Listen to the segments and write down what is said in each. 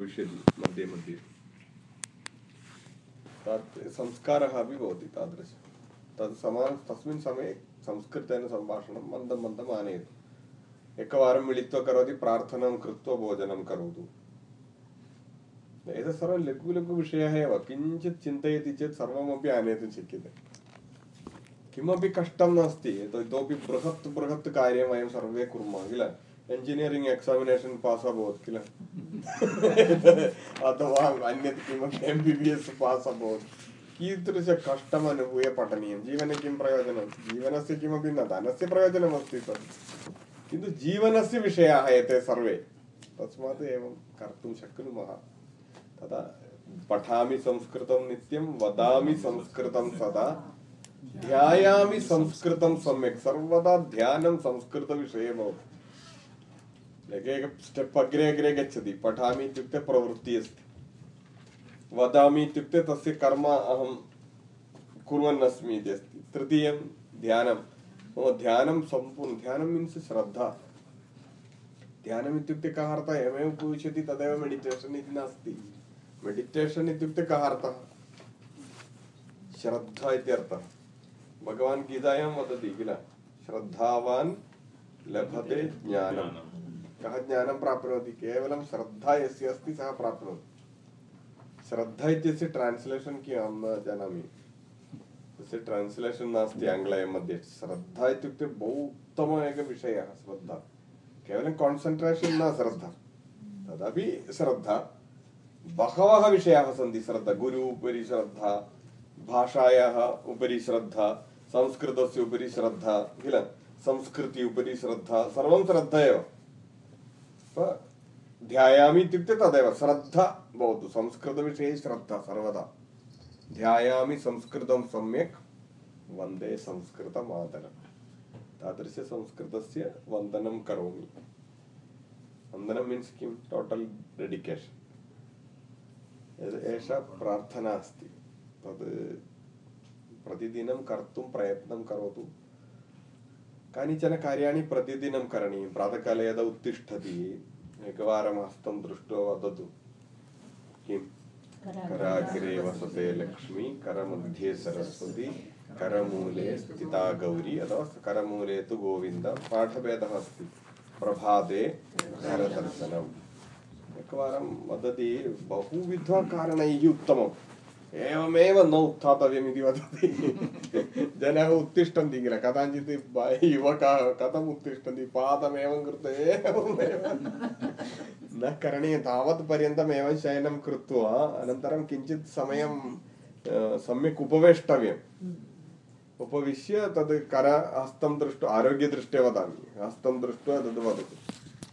भविष्यति मध्ये मध्ये। तत् संस्कारः अपि भवति तादृश। तत् समान, तस्मिन् समये संस्कृतेन सम्भाषणं मन्दं मन्दम् आनयतु। एकवारं मिलित्वा करोति, प्रार्थनां कृत्वा भोजनं करोतु। एतत् सर्वं लघु लघु विषयः एव। किञ्चित् चिन्तयति चेत् सर्वमपि आनेतुं शक्यते। किमपि कष्टं नास्ति इतोपि बृहत् बृहत् कार्यं वयं सर्वे कुर्मः किल? एञ्जिनियरिङ्ग् एक्सामिनेशन् पास् अभवत् किल अथवा अन्यत् किमपि एम् बि बि एस् पास् अभवत् कीदृशकष्टम् अनुभूय पठनीयं जीवने किं प्रयोजनं जीवनस्य किमपि न धनस्य प्रयोजनमस्ति तत् किन्तु जीवनस्य विषयाः एते सर्वे तस्मात् एवं कर्तुं शक्नुमः तदा पठामि संस्कृतं नित्यं वदामि संस्कृतं सदा ध्यायामि संस्कृतं सम्यक् सर्वदा ध्यानं संस्कृतविषये भवति एकैक स्टेप् अग्रे अग्रे गच्छति पठामि इत्युक्ते प्रवृत्तिः अस्ति वदामि इत्युक्ते तस्य कर्म अहं कुर्वन् अस्मि इति अस्ति तृतीयं ध्यानं मम ध्यानं सम्पूर्णं ध्यानं मीन्स् श्रद्धा ध्यानम् इत्युक्ते कः अर्थः एवमेव उपविशति तदेव मेडिटेशन् इति नास्ति मेडिटेशन् इत्युक्ते कः अर्थः श्रद्धा इति अर्थः भगवान् गीतायां वदति किल श्रद्धावान् लभते ज्ञानं कः ज्ञानं प्राप्नोति। केवलं श्रद्धा यस्य अस्ति, सः प्राप्नोति। श्रद्धा इत्यस्य ट्रान्स्लेशन् किम् अहं न जानामि? तस्य ट्रान्स्लेशन् नास्ति आङ्ग्लय मध्ये। श्रद्धा इत्युक्ते बहु उत्तमः एकः विषयः, श्रद्धा। केवलं कान्सन्ट्रेशन् न श्रद्धा। तदपि श्रद्धा। बहवः विषयाः सन्ति श्रद्धा। गुरु उपरि श्रद्धा, भाषायाः उपरि श्रद्धा, संस्कृतस्य उपरि श्रद्धा, किल? संस्कृति उपरि श्रद्धा, सर्वं श्रद्धा एव। ध्यायामि इत्युक्ते तदेव श्रद्धा भवतु, संस्कृतविषये श्रद्धा सर्वदा। ध्यायामि संस्कृतं सम्यक्, वंदे संस्कृतमातरम् तादृशसंस्कृतस्य वन्दनं करोमि। वन्दनं मीन्स् किं? टोटल् डेडिकेशन् एषा प्रार्थना अस्ति, तद् प्रतिदिनं कर्तुं प्रयत्नं करोतु। कानिचन कार्याणि प्रतिदिनं करणीयं। प्रातःकाले यदा उत्तिष्ठति एकवारं हस्तं दृष्ट्वा वदतु। किं? कराग्रे वसते लक्ष्मी करमध्ये सरस्वती, करमूले स्थिता गौरी, अथवा करमूले तु गोविन्द, पाठभेदः अस्ति। प्रभाते करदर्शनम्। एकवारं वदति बहुविधकारणैः उत्तमम्। एवमेव न उत्थातव्यम् इति वदति। जनाः उत्तिष्ठन्ति किल? कदाचित् युवकाः कथम् उत्तिष्ठन्ति? पादमेवं कृत्वा एवमेव। न करणीयं, तावत् पर्यन्तम् एवं शयनं कृत्वा अनन्तरं किञ्चित् समयं सम्यक् उपवेष्टव्यम्। उपविश्य तद् कर, हस्तं दृष्ट्वा, आरोग्यदृष्ट्या वदामि। हस्तं दृष्ट्वा तद् वदतु।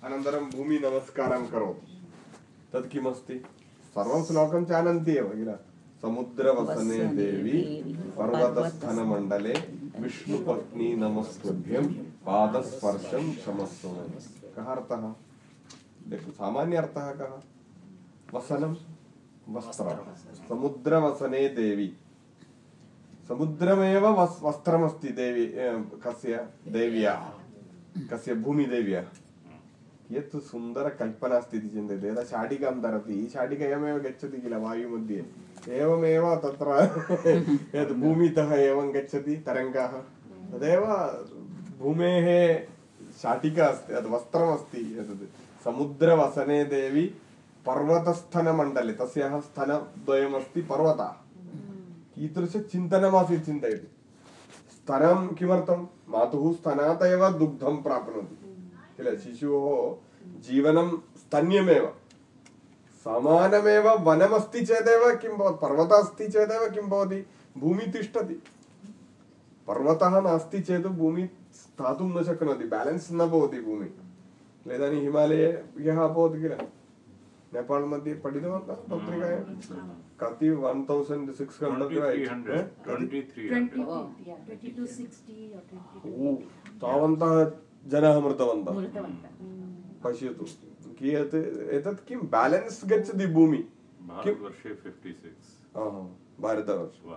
अनन्तरं भूमिनमस्कारं करोतु। तत् किमस्ति? सर्वं श्लोकं जानन्ति एव किल? समुद्रवसने देवी पर्वतस्थनमण्डले विष्णुपत्नी नमस्तुभ्यं पादस्पर्शं क्षमस्व कः अर्थः सामान्य अर्थः कः वसनं वस्त्रं समुद्रवसने देवी समुद्रमेव वस् वस्त्रमस्ति देवी कस्य देव्याः कस्य भूमिदेव्याः कियत् सुन्दरकल्पना अस्ति इति चिन्तयति यदा शाटिकां धरति शाटिका एवमेव गच्छति किल वायुमध्ये एवमेव तत्र यत् भूमितः एवं गच्छति तरङ्गाः। तदेव भूमेः शाटिका अस्ति तद् वस्त्रमस्ति एतद् समुद्रवसने देवी पर्वतस्थनमण्डले तस्याः स्तनद्वयमस्ति पर्वतः। कीदृशचिन्तनमासीत् चिन्तयति। स्तनं किमर्थं? मातुः स्तनात् एव दुग्धं प्राप्नोति। किल? शिशोः जीवनं स्तन्यमेव। समानमेव वनमस्ति चेदेव किं भवति? पर्वतः अस्ति चेदेव किं भवति? भूमिः तिष्ठति। पर्वतः नास्ति चेत् भूमिः स्थातुं न शक्नोति बेलेन्स् न भवति भूमिः। इदानीं हिमालये ह्यः अभवत् किल? नेपाल् मध्ये पठितवन्तः पत्रिकायां? कति? वन् तौसण्ड् सिक्स् हण्ड्रेड् तावन्तः जनाः मृतवन्तः. पश्यतु। कियत् एतत् किं बेलेन्स् गच्छति भूमि। भारतवर्षे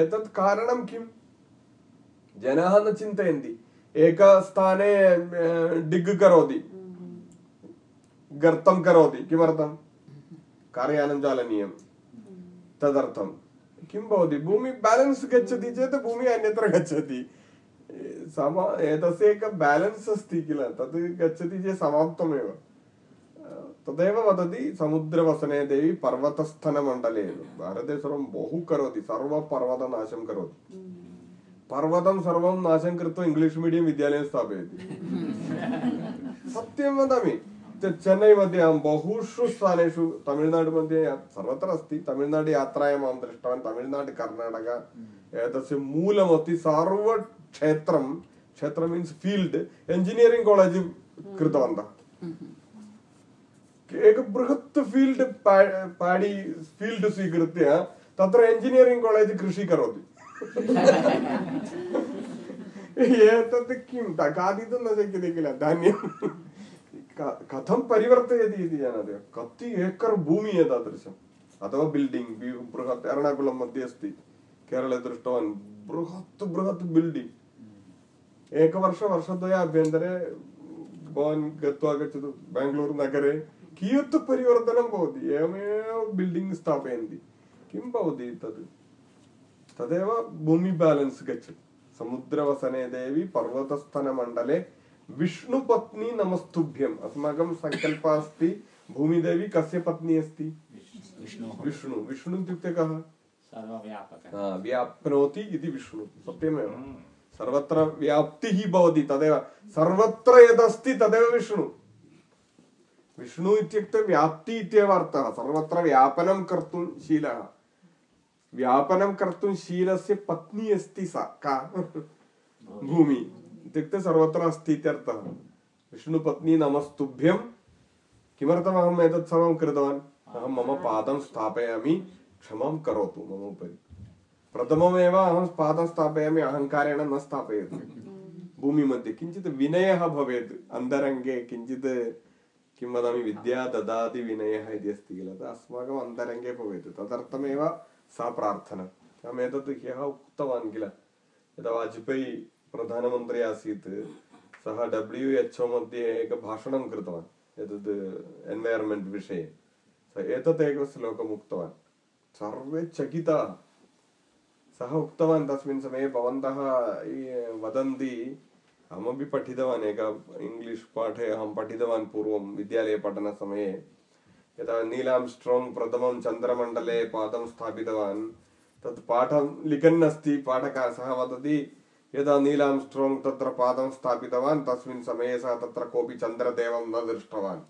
एतत् कारणं किं जनाः न चिन्तयन्ति। एकस्थाने डिग् करोति। गर्तं करोति। किमर्थं कार्यानं चालनीयं तदर्थं किं भवति? भूमि बेलेन्स् गच्छति चेत् भूमिः अन्यत्र गच्छति। सम एतस्य एकं बेलेन्स् अस्ति किल तद् गच्छति चेत् समाप्तमेव तदेव वदति समुद्रवसने देवी पर्वतस्थनमण्डले भारते सर्वं बहु करोति सर्वपर्वतनाशं करोति पर्वतं सर्वं नाशं कृत्वा इङ्ग्लिश् मीडियं विद्यालयं स्थापयति सत्यं वदामि चेन्नै मध्ये अहं बहुषु स्थानेषु तमिळ्नाडु मध्ये सर्वत्र अस्ति तमिळ्नाडु यात्रायाम् अहं दृष्टवान् तमिळ्नाडु कर्णाटक एतस्य मूलमस्ति सर्व क्षेत्रं मीन्स् फील्ड् एञ्जिनियरिङ्ग् कालेज् कृतवन्तः एक बृहत् फील्ड् पाडि फील्ड् स्वीकृत्य तत्र एञ्जिनियरिङ्ग् कालेज् कृषि करोति एतत् किं खादितुं न शक्यते किल धान्यं कथं परिवर्तयति इति जानाति कति एकर् भूमिः एतादृशम् अथवा बिल्डिङ्ग् बृहत् एर्णाकुलं मध्ये अस्ति केरळे दृष्टवान् बृहत् बृहत् बिल्डिङ्ग् एकवर्ष वर्षद्वयाभ्यन्तरे भवान् गत्वा गच्छतु बेङ्गलूरु नगरे। कियत् परिवर्तनं भवति। एवमेव बिल्डिङ्ग् स्थापयन्ति। किं भवति तत् तदेव भूमि बेलेन्स् गच्छति। समुद्रवसने देवी पर्वतस्थनमण्डले विष्णुपत्नी नमस्तुभ्यम्। अस्माकं सङ्कल्पः अस्ति भूमिदेवी कस्य पत्नी अस्ति? विष्णु। विष्णु। इत्युक्ते कः? व्याप्नोति इति विष्णु। सत्यमेव। हम्म। सर्वत्र व्याप्तिः भवति तदेव सर्वत्र यदस्ति तदेव विष्णु विष्णु इत्युक्ते व्याप्ति इत्येव अर्थः सर्वत्र व्यापनं कर्तुं शीलः व्यापनं कर्तुं शीलस्य पत्नी अस्ति सा का भूमि इत्युक्ते सर्वत्र अस्ति इत्यर्थः विष्णुपत्नी नमस्तुभ्यं किमर्थम् अहम् एतत् सर्वं कृतवान् अहं मम पादं स्थापयामि क्षमां करोतु मम उपरि प्रथममेव अहं पादं स्थापयामि अहङ्कारेण न स्थापयतु। भूमिमध्ये किञ्चित् विनयः भवेत्। अन्तरङ्गे किञ्चित् किं वदामि विद्या ददाति विनयः इति अस्ति किल। अस्माकम् अन्तरङ्गे भवेत्। तदर्थमेव सा प्रार्थना। अहम् एतत् ह्यः उक्तवान् किल। यदा वाजपेयी प्रधानमन्त्री आसीत् सः डब्ल्यू एच् ओ मध्ये एकभाषणं कृतवान् एतद् एन्वैरन्मेण्ट् विषये। स एतत् एकं श्लोकम् उक्तवान्। सर्वे चकिताः। सः उक्तवान् तस्मिन् समये भवन्तः वदन्ति अहमपि पठितवान् एक इङ्ग्लिश् पाठे अहं पठितवान् पूर्वं विद्यालयपठनसमये। यदा नीलां स्ट्रोङ्ग् प्रथमं चन्द्रमण्डले पादं स्थापितवान् तत् पाठं लिखन् अस्ति पाठकः सः वदति यदा नीलां स्ट्रोङ्ग् तत्र पादं स्थापितवान् तस्मिन् समये सः तत्र कोऽपि चन्द्रदेवं न दृष्टवान्।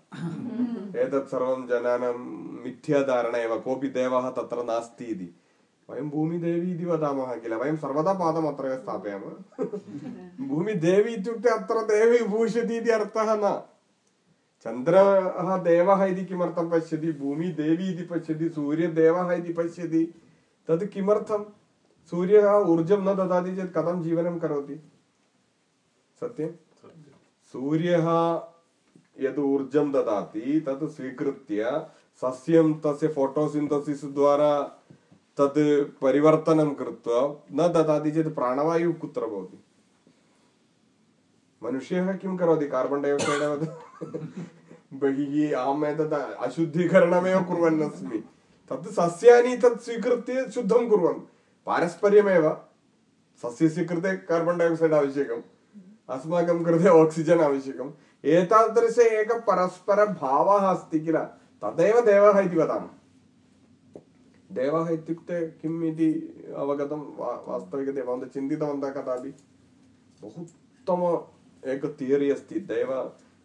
एतत् सर्वं जनानां मिथ्याधारणा एव कोऽपि देवः तत्र नास्ति इति वयं भूमिदेवी इति वदामः किल? वयं सर्वदा पादम् अत्र स्थापयामः। भूमिदेवी इत्युक्ते अत्र देवी भूषति इति अर्थः न। चन्द्रः देवः इति किमर्थं पश्यति? भूमि देवी इति पश्यति सूर्यदेवः इति पश्यति। तद् किमर्थं? सूर्यः ऊर्जं न ददाति चेत् कथं जीवनं करोति? सत्यं? सूर्यः यद् ऊर्जं ददाति तत् स्वीकृत्य सस्यं तस्य फोटोसिन्थसिस् द्वारा तद् परिवर्तनं कृत्वा न ददाति चेत् प्राणवायुः कुत्र भवति मनुष्यः किं करोति कार्बन् डैआक्सैड् एव बहिः अहम् एतत् अशुद्धीकरणमेव कुर्वन् अस्मि तत् सस्यानि तत् स्वीकृत्य शुद्धं कुर्वन् पारस्पर्यमेव सस्यस्य कृते कार्बन् डैआक्सैड् आवश्यकम् अस्माकं कृते आक्सिजन् आवश्यकम् एतादृश एकः परस्परभावः अस्ति किल तदेव देवः इति वदामः देवः इत्युक्ते किम् इति अवगतं वास्तविकतया भवन्तः चिन्तितवन्तः कदापि बहु उत्तम एक थियरि अस्ति दैव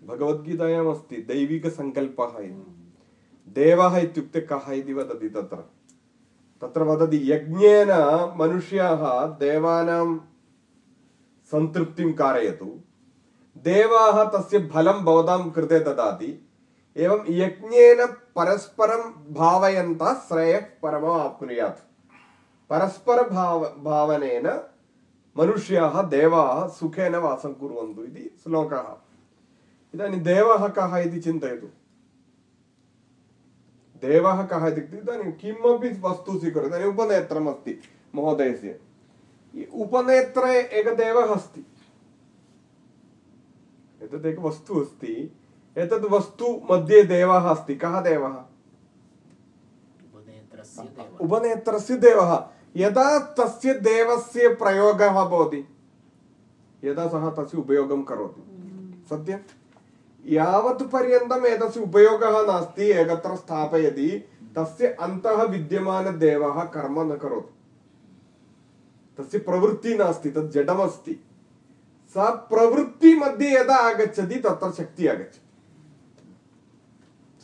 भगवद्गीतायाम् अस्ति दैविकसङ्कल्पः इति देवः इत्युक्ते कः इति वदति तत्र तत्र वदति यज्ञेन मनुष्याः देवानां सन्तृप्तिं कारयतु देवाः तस्य फलं भवतां कृते ददाति एवं यज्ञेन परस्परं भावयन्तः श्रेयः परमम् आप्नुयात् परस्परभाव भावनेन मनुष्याः देवाः सुखेन वासं कुर्वन्तु इति श्लोकः इदानीं देवः कः इति चिन्तयतु देवः कः इत्युक्ते इदानीं किमपि वस्तु स्वीकरोतु इदानीम् उपनेत्रम् अस्ति महोदयस्य उपनेत्रे एकः देवः अस्ति एतत् एकः वस्तु अस्ति एतद् वस्तु मध्ये देवः अस्ति। कः देवः? उपनेत्रस्य देवः। यदा तस्य देवस्य प्रयोगः भवति यदा सः तस्य उपयोगं करोति। सत्यं? यावत् पर्यन्तम् एतस्य उपयोगः नास्ति एकत्र स्थापयति तस्य अन्तः विद्यमानदेवः कर्म न करोति। तस्य प्रवृत्तिः नास्ति तत् जडमस्ति। सा प्रवृत्तिमध्ये यदा आगच्छति तत्र शक्तिः आगच्छति।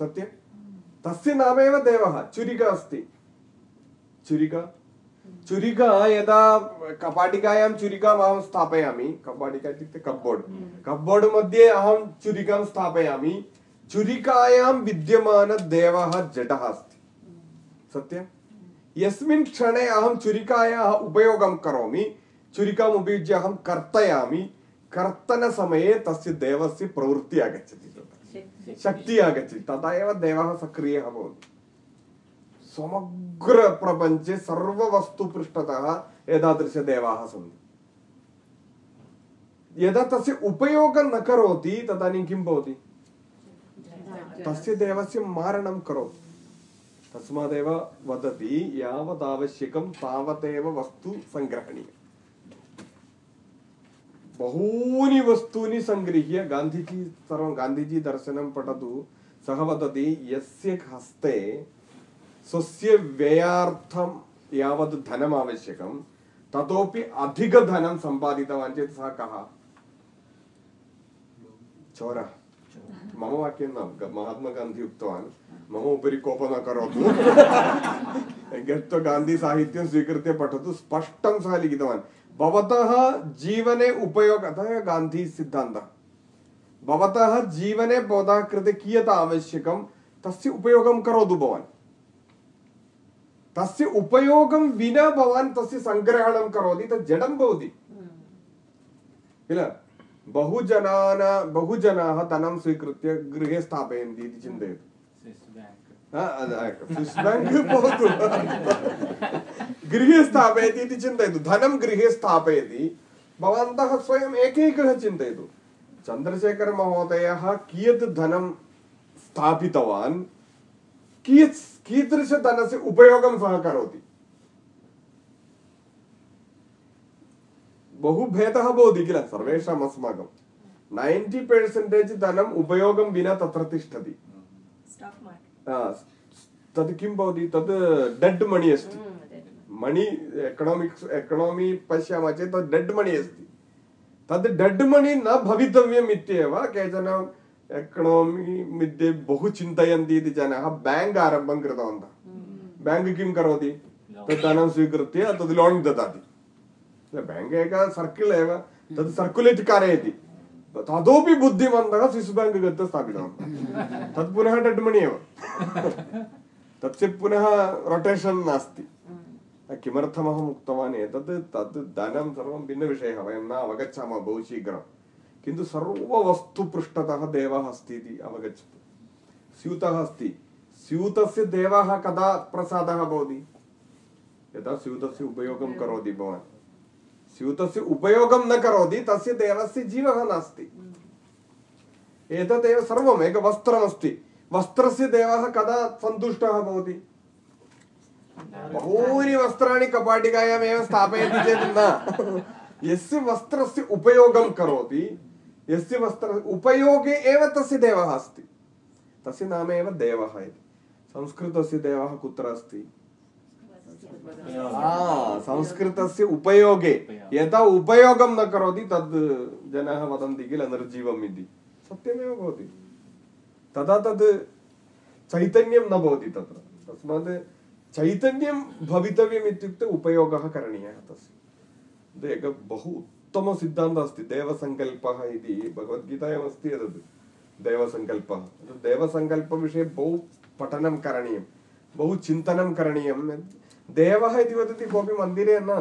सत्यं तस्य नामेव देवः छुरिका अस्ति छुरिका छुरिका यदा कपाटिकायां छुरिकाम् अहं स्थापयामि कपाटिका इत्युक्ते कप्बोर्ड् कप्बोर्ड् मध्ये अहं छुरिकां स्थापयामि छुरिकायां विद्यमानदेवः जडः अस्ति सत्यं यस्मिन् क्षणे अहं छुरिकायाः उपयोगं करोमि छुरिकाम् उपयुज्य अहं कर्तयामि कर्तनसमये तस्य देवस्य प्रवृत्तिः आगच्छति शक्तिः आगच्छति तदा एव देवः सक्रियः भवति समग्रप्रपञ्चे सर्ववस्तुपृष्ठतः एतादृशदेवाः सन्ति यदा तस्य उपयोगं न करोति तदानीं किं भवति तस्य देवस्य मारणं करोति तस्मादेव वदति यावदावश्यकं तावदेव वस्तु सङ्ग्रहणीयम् बहूनि वस्तूनि सङ्गृह्य गान्धीजी सर्वं गान्धीजी दर्शनं पठतु। सः वदति, यस्य हस्ते स्वस्य व्ययार्थं यावत् धनम् आवश्यकं ततोपि अधिकधनं सम्पादितवान् चेत् सः कः? चोरः। मम वाक्यं न महात्मागान्धी उक्तवान् मम उपरि कोपः न करोतु गत्वा गान्धीसाहित्यं स्वीकृत्य पठतु स्पष्टं सः लिखितवान् भवतः जीवने उपयोग अतः गान्धी सिद्धान्तः भवतः जीवने भवतः कृते कियत् आवश्यकं तस्य उपयोगं करोतु भवान् तस्य उपयोगं विना भवान् तस्य सङ्ग्रहणं करोति तत् जडं भवति किल बहुजनाना बहुजनाः धनं स्वीकृत्य गृहे स्थापयन्ति इति चिन्तयतु। स्विस् बेङ्क् भवतु गृहे स्थापयति इति चिन्तयतु। धनं गृहे स्थापयति भवन्तः स्वयम् एकैकः चिन्तयतु। चन्द्रशेखरमहोदयः कियत् धनं स्थापितवान्? कियत् कीदृशधनस्य उपयोगं सः करोति? बहु भेदः भवति किल? सर्वेषाम् अस्माकं नैन्टि पर्सेण्टेज् धनम् उपयोगं विना तत्र तिष्ठति। तद् किं भवति? तद् डेड् मणि अस्ति। मणि एकनामिक्स् एकनामि पश्यामः चेत् तद् डेड् मणि अस्ति। तद् डेड् मणि न भवितव्यम् इत्येव केचन एकनामि मध्ये बहु चिन्तयन्ति इति जनाः बेङ्क् आरम्भं कृतवन्तः। बेङ्क् किं करोति? तद् धनं स्वीकृत्य तद् लोन् ददाति। बेङ्क् एकः सर्किल् एव तद् सर्कुलेट् कारयति ततोपि बुद्धिमन्तः स्विस् बेङ्क् गत्वा स्थापितवन्तः तत् पुनः डेड् मणि एव तस्य पुनः रोटेशन् नास्ति। किमर्थमहम् उक्तवान् एतत्? तत् धनं सर्वं भिन्नविषयः। वयं न अवगच्छामः बहु शीघ्रं किन्तु सर्ववस्तुपृष्ठतः देवः अस्ति इति अवगच्छतु। स्यूतः अस्ति। स्यूतस्य देवः कदा प्रसादः भवति? यदा स्यूतस्य उपयोगं करोति भवान्। स्यूतस्य उपयोगं न करोति, तस्य देवस्य जीवः नास्ति। एतदेव सर्वम् एकवस्त्रमस्ति वस्त्रस्य देवः कदा सन्तुष्टः भवति? बहूनि वस्त्राणि कपाटिकायामेव स्थापयति चेत् न। यस्य वस्त्रस्य उपयोगं करोति, यस्य वस्त्र उपयोगे एव तस्य देवः अस्ति। तस्य नाम एव देवः इति। संस्कृतस्य देवः कुत्र अस्ति? संस्कृतस्य उपयोगे। यदा उपयोगं न करोति तद् जनाः वदन्ति किल निर्जीवम् इति। सत्यमेव भवति। तदा तद् चैतन्यं न भवति तत्र। तस्मात् चैतन्यं भवितव्यम् इत्युक्ते उपयोगः करणीयः तस्य। एकः बहु उत्तमसिद्धान्तः अस्ति। देवसङ्कल्पः इति भगवद्गीतायामस्ति एतद्। देवसङ्कल्पः। देवसङ्कल्पविषये बहु पठनं करणीयं। बहु चिन्तनं करणीयं। देवः इति वदति कोऽपि मन्दिरे न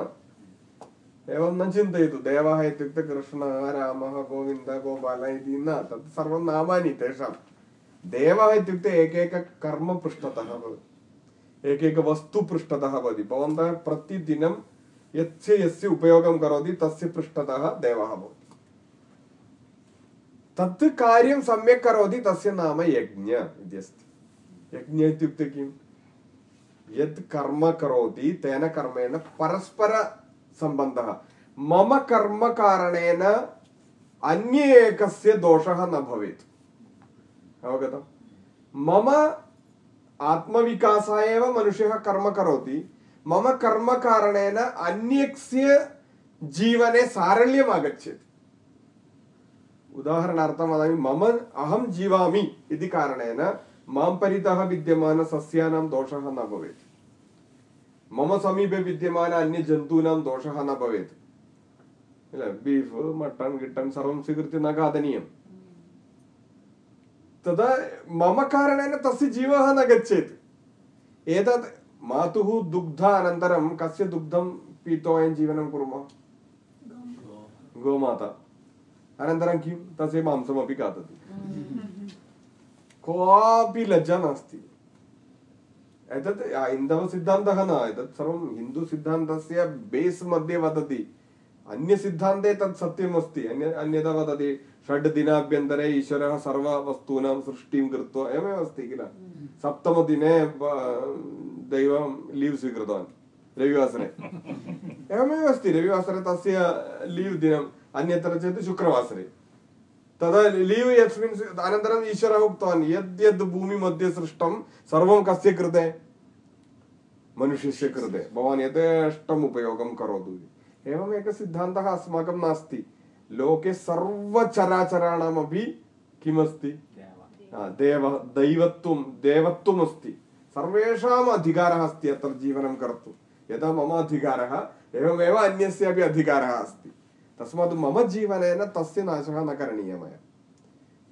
एवं न चिन्तयतु देवः इत्युक्ते कृष्णः रामः गोविन्द गोपाल इति न तत् सर्वं नामानि तेषां देवः इत्युक्ते एकैककर्म पृष्ठतः भवति एकैकवस्तुपृष्ठतः भवति भवन्तः प्रतिदिनं यस्य यस्य उपयोगं करोति तस्य पृष्ठतः देवः भवति तत् कार्यं सम्यक् करोति तस्य नाम यज्ञ इति अस्ति यज्ञ इत्युक्ते किं यत् कर्म करोति, तेन कर्मेण परस्परसम्बन्धः मम कर्मकारणेन अन्य एकस्य दोषः न भवेत्। अवगतं? मम आत्मविकासाय एव मनुष्यः कर्म करोति। मम कर्मकारणेन अन्यस्य जीवने सारल्यम् आगच्छेत्। उदाहरणार्थं वदामि, मम, अहं जीवामि इति कारणेन माँ परितः विद्यमानसस्यानां दोषः न भवेत्। मम समीपे विद्यमान अन्यजन्तूनां दोषः न भवेत्। किल बीफ् मटन् गिट्टन् सर्वं स्वीकृत्य न खादनीयं तदा मम कारणेन तस्य जीवः न गच्छेत्। एतत् मातुः दुग्ध अनन्तरं कस्य दुग्धं पीत्वा वयं जीवनं कुर्मः? गोमाता। अनन्तरं किं? तस्य मांसमपि खादति। कोऽपि लज्जा नास्ति एतत् हैन्दवसिद्धान्तः न एतत् सर्वं हिन्दुसिद्धान्तस्य बेस् मध्ये वदति अन्यसिद्धान्ते तत् सत्यम् अस्ति अन्य अन्यथा वदति षड् दिनाभ्यन्तरे ईश्वरः सर्ववस्तूनां सृष्टिं कृत्वा एवमेव अस्ति किल सप्तमदिने दैवं लीव् स्वीकृतवान् रविवासरे एवमेव अस्ति रविवासरे तस्य लीव् दिनम् अन्यत्र चेत् शुक्रवासरे तदा लीव् यस्मिन् अनन्तरम् ईश्वरः उक्तवान् यद्यद् भूमिमध्ये सृष्टं सर्वं कस्य कृते? मनुष्यस्य कृते। भवान् यथेष्टम् उपयोगं करोतु एवम् एकः सिद्धान्तः अस्माकं नास्ति। लोके सर्वचराचराणामपि किमस्ति? देव। दैवत्वं देवत्वम् अस्ति सर्वेषाम् अधिकारः अस्ति अत्र जीवनं कर्तुं। यदा मम अधिकारः एवमेव अन्यस्यापि अधिकारः अस्ति। तस्मात् मम जीवनेन तस्य नाशः न करणीयः मया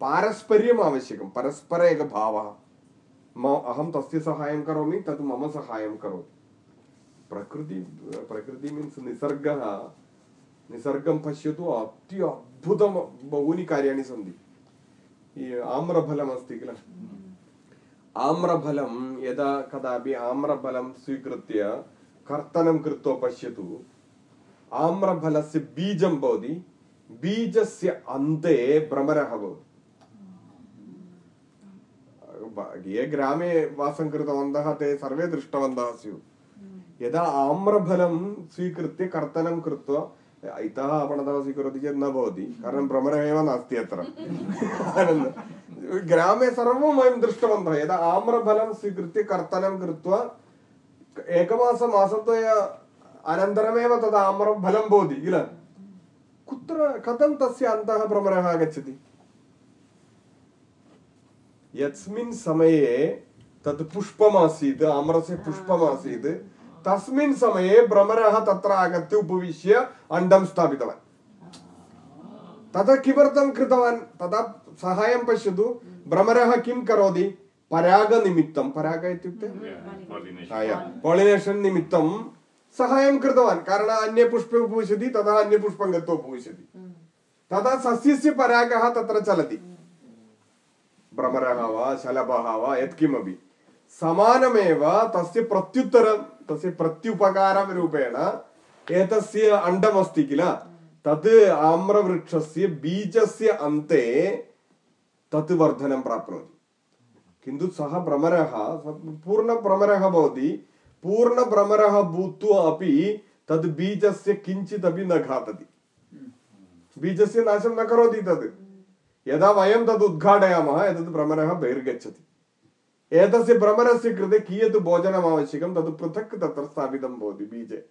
पारस्पर्यम् आवश्यकं परस्पर एकः भावः म अहं तस्य सहायं करोमि तत् मम सहायं करोति प्रकृति प्रकृति मीन्स् निसर्गः निसर्गं पश्यतु अति अद्भुतं बहूनि कार्याणि सन्ति आम्रफलमस्ति किल आम्रफलं यदा कदापि आम्रफलं स्वीकृत्य कर्तनं कृत्वा पश्यतु आम्रफलस्य बीजं भवति। बीजस्य अन्ते भ्रमरः भवति। ये ग्रामे वासं कृतवन्तः, ते सर्वे दृष्टवन्तः स्युः। यदा आम्रफलं स्वीकृत्य कर्तनं कृत्वा, इतः आपणतः स्वीकरोति चेत् न भवति, कारणं भ्रमरः एव नास्ति अत्र। ग्रामे सर्वं वयं दृष्टवन्तः। यदा आम्रफलं स्वीकृत्य कर्तनं कृत्वा आसद्वय अनन्तरमेव तद् आम्रफलं भवति किल? कुत्र कथं तस्य अन्तः भ्रमरः आगच्छति? यस्मिन् समये तत् पुष्पमासीत् आम्रस्य पुष्पमासीत् तस्मिन् समये भ्रमरः तत्र आगत्य उपविश्य अण्डं स्थापितवान्। तदा किमर्थं कृतवान्? तदा सहायं पश्यतु। भ्रमरः किं करोति? परागनिमित्तं। पराग इत्युक्ते? पालिनेशन् निमित्तं सहायं कृतवान् कारणम् अन्ये पुष्पे उपविशति तदा अन्यपुष्पं गत्वा उपविशति तदा सस्यस्य परागः तत्र चलति भ्रमरः वा शलभः वा यत्किमपि समानमेव तस्य प्रत्युत्तरं तस्य प्रत्युपकाररूपेण एतस्य अण्डमस्ति किल तत् आम्रवृक्षस्य बीजस्य अन्ते तत् वर्धनं प्राप्नोति किन्तु सः भ्रमरः पूर्णभ्रमरः भवति पूर्णभ्रमरः भूत्वा अपि तद् बीजस्य किञ्चिदपि न घातति बीजस्य नाशं न करोति तद्। यदा वयं तद् उद्घाटयामः, एतद् भ्रमरः बहिर्गच्छति। एतस्य भ्रमरस्य कृते कियत् भोजनम् आवश्यकं तद् पृथक् तत्र स्थापितं भवति बीजे।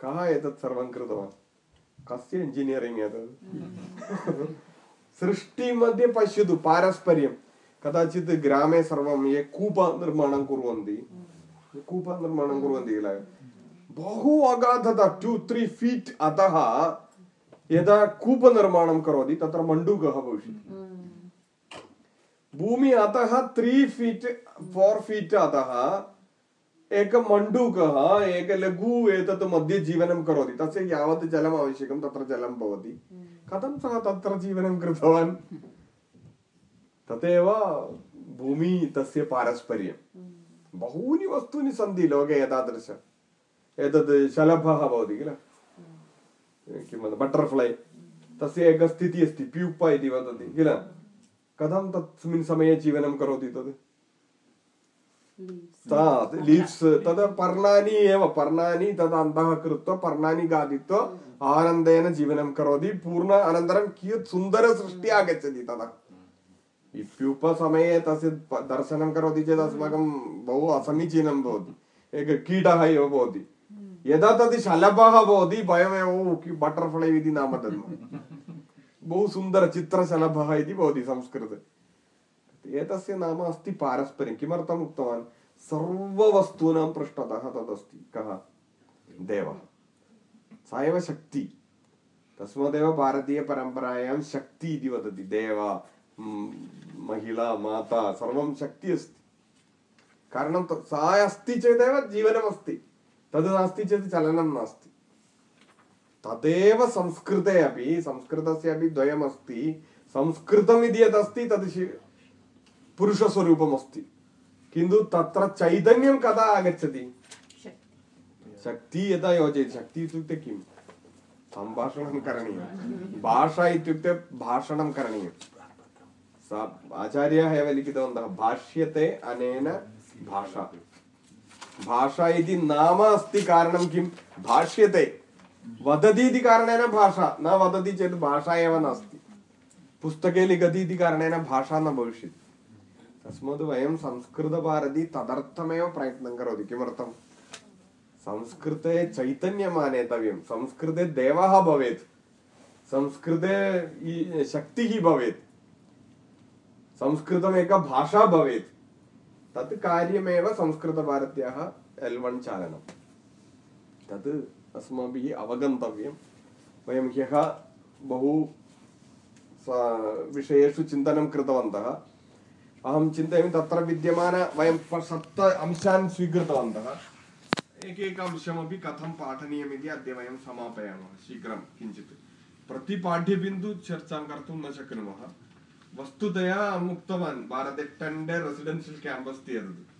कः एतत् सर्वं कृतवान्? कस्य इञ्जिनियरिङ्ग् एतत् सृष्टिमध्ये पश्यतु पारस्पर्यं कदाचित् ग्रामे सर्वं ये कूपनिर्माणं कुर्वन्ति कूपनिर्माणं कुर्वन्ति किल बहु अगाधता टु त्री फीट् अतः यदा कूपनिर्माणं करोति तत्र मण्डूकः भविष्यति भूमि अतः त्री फीट् फोर् फीट् अतः एकः मण्डूकः एक लघु एतत् मध्ये जीवनं करोति तस्य यावत् जलम् आवश्यकं तत्र जलं भवति कथं सः तत्र जीवनं कृतवान् तदेव भूमि तस्य पारस्पर्यं। बहूनि वस्तूनि सन्ति लोके एतादृश। एतत् शलभः भवति किल? किं वद बटर्फ्लै। तस्य एका स्थितिः अस्ति प्यूपा इति वदति किल? कथं तस्मिन् समये जीवनं करोति तद्? तत् लीव्स् तद् पर्णानि एव पर्णानि तद् अन्तः कृत्वा पर्णानि खादित्वा आनन्देन जीवनं करोति। पूर्ण अनन्तरं कियत् सुन्दरसृष्टिः आगच्छति तदा। इत्युपसमये तस्य दर्शनं करोति चेत् अस्माकं बहु असमीचीनं भवति। एकः कीटः एव भवति। यदा तद् शलभः भवति वयमेव बटर्फ्लै इति नाम दद्मः बहु सुन्दरचित्रशलभः इति भवति संस्कृते। एतस्य नाम अस्ति पारस्परिकं किमर्थम् उक्तवान्? सर्ववस्तूनां पृष्ठतः तदस्ति। कः? देवः। सा एव शक्ति। तस्मादेव भारतीयपरम्परायां शक्ति इति वदति। देव। महिला माता सर्वं शक्तिः अस्ति कारणं सा अस्ति चेदेव जीवनमस्ति तद् नास्ति चेत् चलनं नास्ति तदेव संस्कृते अपि संस्कृतस्य अपि द्वयमस्ति संस्कृतम् इति यदस्ति तद् पुरुषस्वरूपमस्ति किन्तु तत्र चैतन्यं कदा आगच्छति शक्ति यदा योजयति शक्ति इत्युक्ते किं सम्भाषणं करणीयं भाषा इत्युक्ते भाषणं करणीयं सा आचार्याः एव लिखितवन्तः भाष्यते अनेन भाषा भाषा इति नाम अस्ति कारणं किं भाष्यते वदति इति कारणेन भाषा न वदति चेत् भाषा एव नास्ति पुस्तके लिखति इति कारणेन भाषा न भविष्यति तस्मात् वयं संस्कृतभारती तदर्थमेव प्रयत्नं करोति किमर्थं संस्कृते चैतन्यम् आनेतव्यं संस्कृते देवः भवेत् संस्कृते शक्तिः भवेत् संस्कृतम् एका भाषा भवेत्। तत् कार्यमेव संस्कृतभारत्याः एल् वन् चालनं। तत् अस्माभिः अवगन्तव्यं। वयं ह्यः बहु विषयेषु चिन्तनं कृतवन्तः। अहं चिन्तयामि तत्र विद्यमान वयं सप्त अंशान् स्वीकृतवन्तः। एकैक अंशमपि कथं पाठनीयमिति अद्य वयं समापयामः शीघ्रं, किञ्चित्। प्रतिपाठ्यबिन्दु कर्तुं न शक्नुमः। वस्तुतया अहम् उक्तवान् भारते टेन् डे रेसिडेन्शियल् क्याम्प् अस्ति एतत्